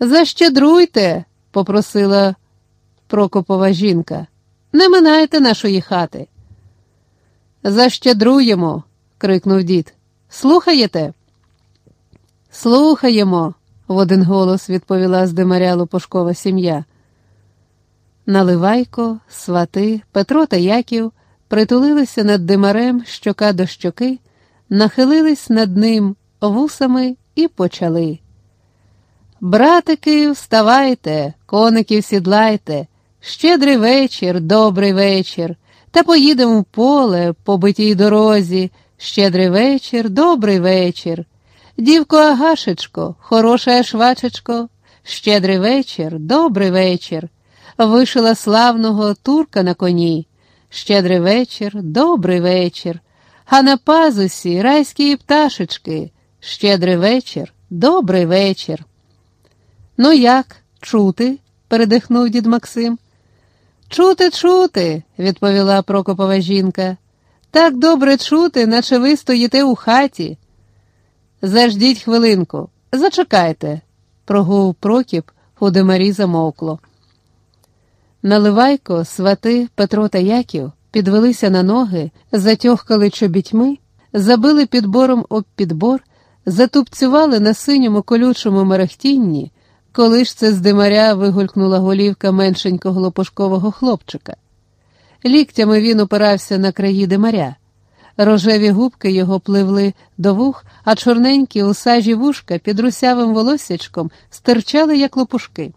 Защедруйте, попросила Прокопова жінка. Не минайте нашої хати. Защедруємо, крикнув дід. Слухаєте? Слухаємо, в один голос відповіла з димаря Лопушкова сім'я. Наливайко, свати, Петро та Яків притулилися над димарем щока до щоки, нахилились над ним вусами і почали. Братики, вставайте, коників сідлайте, щедрий вечір, добрий вечір, та поїдемо в поле по битій дорозі. Щедрий вечір, добрий вечір. Дівко Агашечко, хороша швачечко, щедрий вечір, добрий вечір. Вишила славного турка на коні. Щедрий вечір, добрий вечір. А на пазусі райські пташечки. Щедрий вечір, добрий вечір. Ну як, чути? передихнув дід Максим. Чути, чути, відповіла Прокопова жінка. Так добре чути, наче ви стоїте у хаті. Заждіть хвилинку, зачекайте, прогув Прокіп, у Демарі замовкло. Наливайко, свати, Петро та Яків підвелися на ноги, затьохкали чобітьми, забили підбором об підбор, затупцювали на синьому колючому мерехтінні, коли ж це з димаря вигулькнула голівка меншенького лопушкового хлопчика. Ліктями він опирався на краї димаря. Рожеві губки його пливли до вух, а чорненькі у сажі вушка під русявим волоссячком стирчали, як лопушки.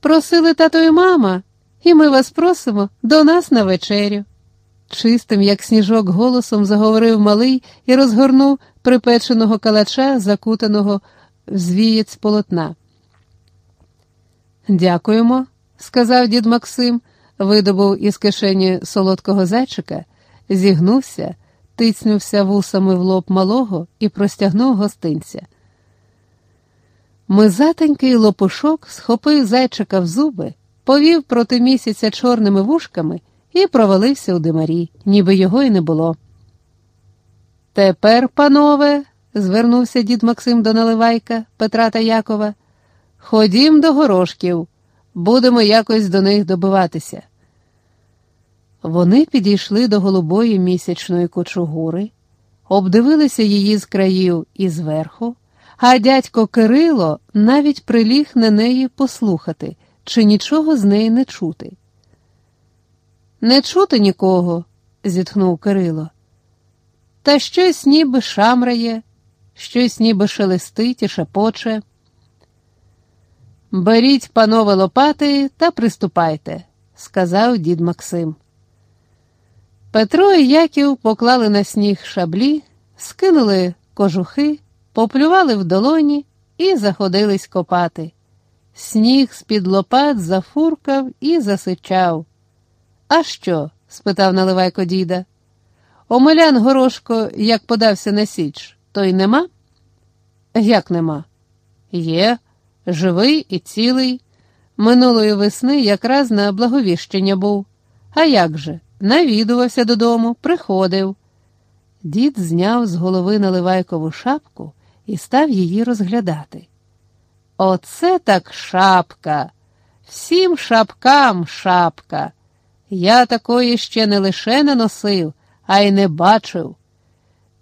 Просили тато і мама, і ми вас просимо до нас на вечерю. Чистим, як сніжок, голосом заговорив малий і розгорнув припеченого калача, закутаного звієць полотна. Дякуємо, сказав дід Максим, видобув із кишені солодкого зайчика, зігнувся, тицнувся вусами в лоб малого і простягнув гостинця. Мизатенький лопушок схопив зайчика в зуби, повів проти місяця чорними вушками і провалився у димарі, ніби його й не було. Тепер, панове, звернувся дід Максим до Наливайка, Петра та Якова, ходім до горошків, будемо якось до них добиватися. Вони підійшли до голубої місячної кочугури, обдивилися її з країв і зверху а дядько Кирило навіть приліг на неї послухати, чи нічого з неї не чути. Не чути нікого, зітхнув Кирило. Та щось ніби шамрає, щось ніби шелестить і шепоче. Беріть, панове лопати, та приступайте, сказав дід Максим. Петро і Яків поклали на сніг шаблі, скинули кожухи поплювали в долоні і заходились копати. Сніг з-під лопат зафуркав і засичав. А що? спитав наливайко діда. Омелян Горошко, як подався на січ, то й нема? Як нема? Є, живий і цілий. Минулої весни якраз на благовіщення був. А як же? Навідувався додому, приходив. Дід зняв з голови наливайкову шапку і став її розглядати. Оце так шапка, всім шапкам шапка. Я такої ще не лише не носив, а й не бачив.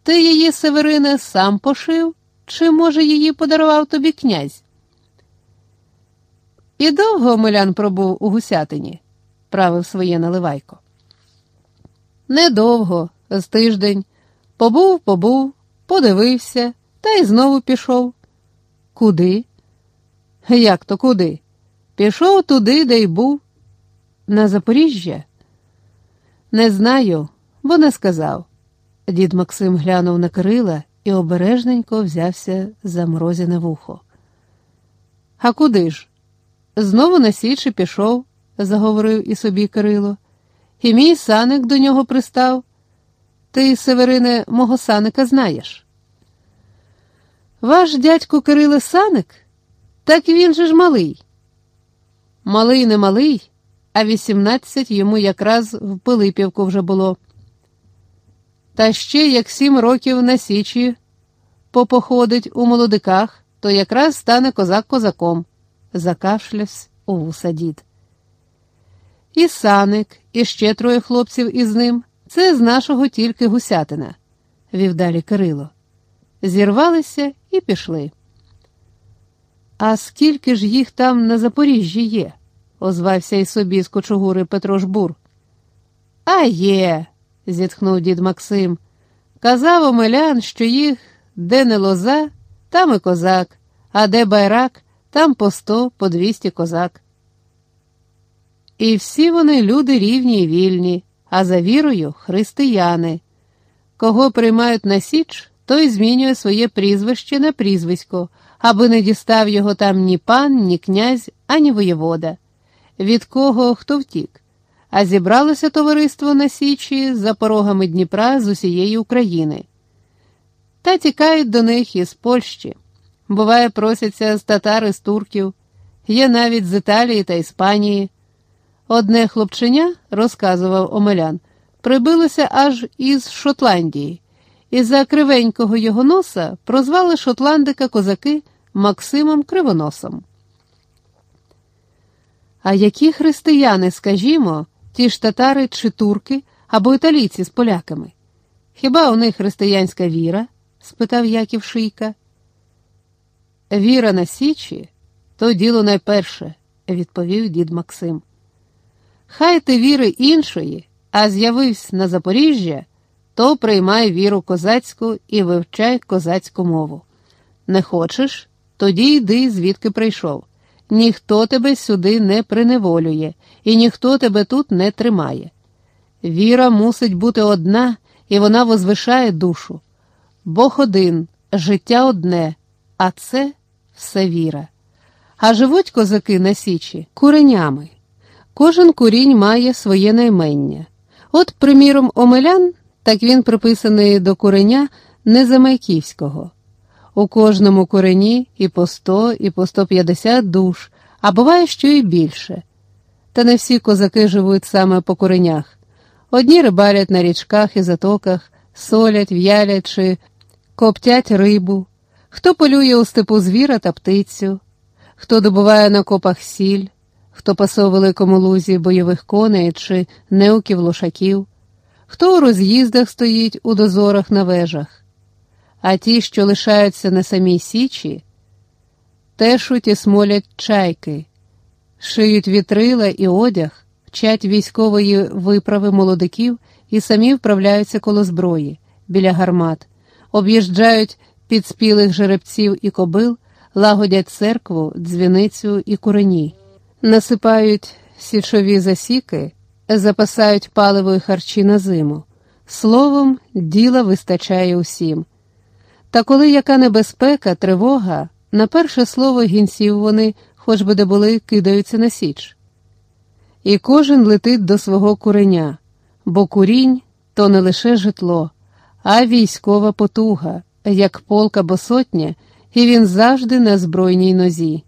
Ти її, Северине, сам пошив, чи, може, її подарував тобі князь? І довго Омелян пробув у гусятині, правив своє наливайко. Недовго, з тиждень, побув, побув, подивився, та й знову пішов. Куди? Як то куди? Пішов туди, де й був. На Запоріжжя? Не знаю, бо не сказав. Дід Максим глянув на Кирила і обережненько взявся за морозіне вухо. А куди ж? Знову на січі пішов, заговорив і собі Кирило, і мій саник до нього пристав. Ти, Северине, мого саника знаєш. Ваш дядько Кирило Саник? Так він же ж малий. Малий не малий, а вісімнадцять йому якраз в Пилипівку вже було. Та ще як сім років на Січі попоходить у молодиках, то якраз стане козак козаком, закашлявся у вуса дід. І саник, і ще троє хлопців із ним. Це з нашого тільки гусятина, вів далі Кирило. Зірвалися і пішли. А скільки ж їх там на Запоріжжі є? озвався й собі з кочугури Петро Жбур. А є, зітхнув дід Максим. Казав Омелян, що їх де не лоза, там і козак, а де байрак, там по сто, по двісті козак. І всі вони люди рівні й вільні, а за вірою християни. Кого приймають на січ, той змінює своє прізвище на прізвисько, аби не дістав його там ні пан, ні князь, ані воєвода. Від кого хто втік. А зібралося товариство на Січі за порогами Дніпра з усієї України. Та тікають до них із Польщі. Буває, просяться з татари з турків, є навіть з Італії та Іспанії. Одне хлопченя, розказував Омелян, прибилося аж із Шотландії, і за кривенького його носа прозвали шотландика козаки Максимом Кривоносом. А які християни, скажімо, ті ж татари чи турки або італійці з поляками? Хіба у них християнська віра? спитав Яків Шийка. Віра на Січі то діло найперше, відповів дід Максим. Хай ти віри іншої, а з'явився на Запоріжжя, то приймай віру козацьку і вивчай козацьку мову. Не хочеш, тоді йди, звідки прийшов. Ніхто тебе сюди не приневолює, і ніхто тебе тут не тримає. Віра мусить бути одна, і вона возвишає душу. Бог один, життя одне, а це все віра. А живуть козаки на Січі куренями. Кожен курінь має своє наймення. От, приміром, Омелян, так він приписаний до куреня Незамайківського. У кожному курені і по сто, і по сто п'ятдесят душ, а буває, що і більше. Та не всі козаки живуть саме по куренях. Одні рибалять на річках і затоках, солять, в'ялять чи коптять рибу, хто полює у степу звіра та птицю, хто добуває на копах сіль? Хто пасе у великому лузі бойових коней чи неуків лошаків, хто у роз'їздах стоїть у дозорах на вежах, а ті, що лишаються на самій січі, тешуть і смолять чайки, шиють вітрила і одяг, вчать військової виправи молодиків і самі вправляються коло зброї, біля гармат, об'їжджають підспілих жеребців і кобил, лагодять церкву, дзвіницю і курені насипають січові засіки, запасають паливо і харчі на зиму. Словом, діла вистачає усім. Та коли яка небезпека, тривога, на перше слово гінців вони, хоч би де були, кидаються на січ. І кожен летить до свого куреня, бо курінь то не лише житло, а військова потуга, як полк або сотня, і він завжди на збройній нозі.